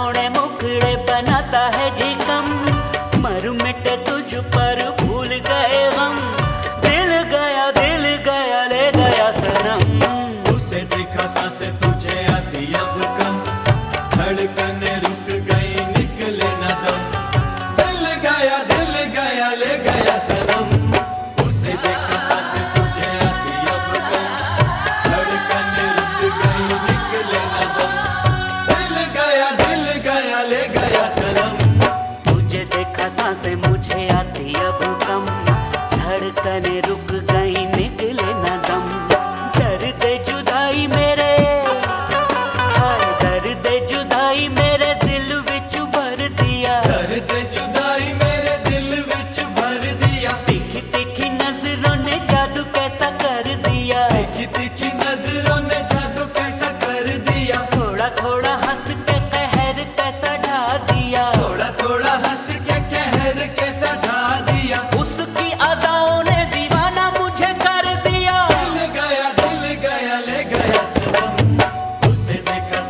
सोने मुखड़े बनाता है जी कम मर मिट तुझ पर भूल गए हम। दिल गया दिल गया, ले गया सनम। उसे देखा सासे साँसें मुझे आती अब कम। धड़कने रुक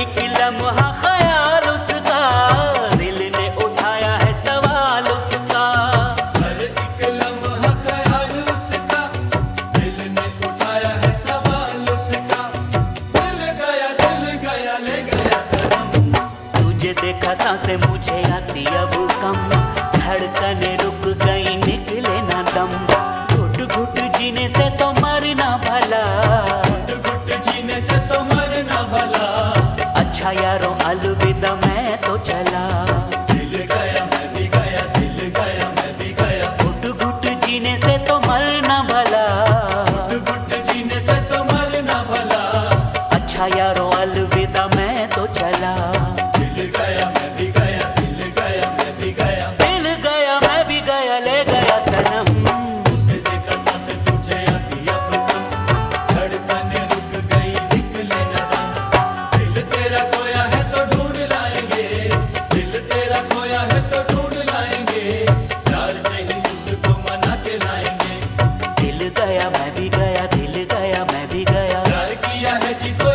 एक लम्हा ख्याल उसका दिल ने उठाया है सवाल उसका। हर एक लम्हा ख्याल उसका दिल ने उठाया है सवाल उसका। दिल गया दिल गया ले गया सनम। तुझे देखा साँसें मुझे अलविदा मैं तो चला। दिल गया मैं भी गया दिल गया मैं भी गया। घुट घुट जीने से तो मरना भला। घुट घुट जीने से तो मरना भला। अच्छा यारो अलविदा। de dois.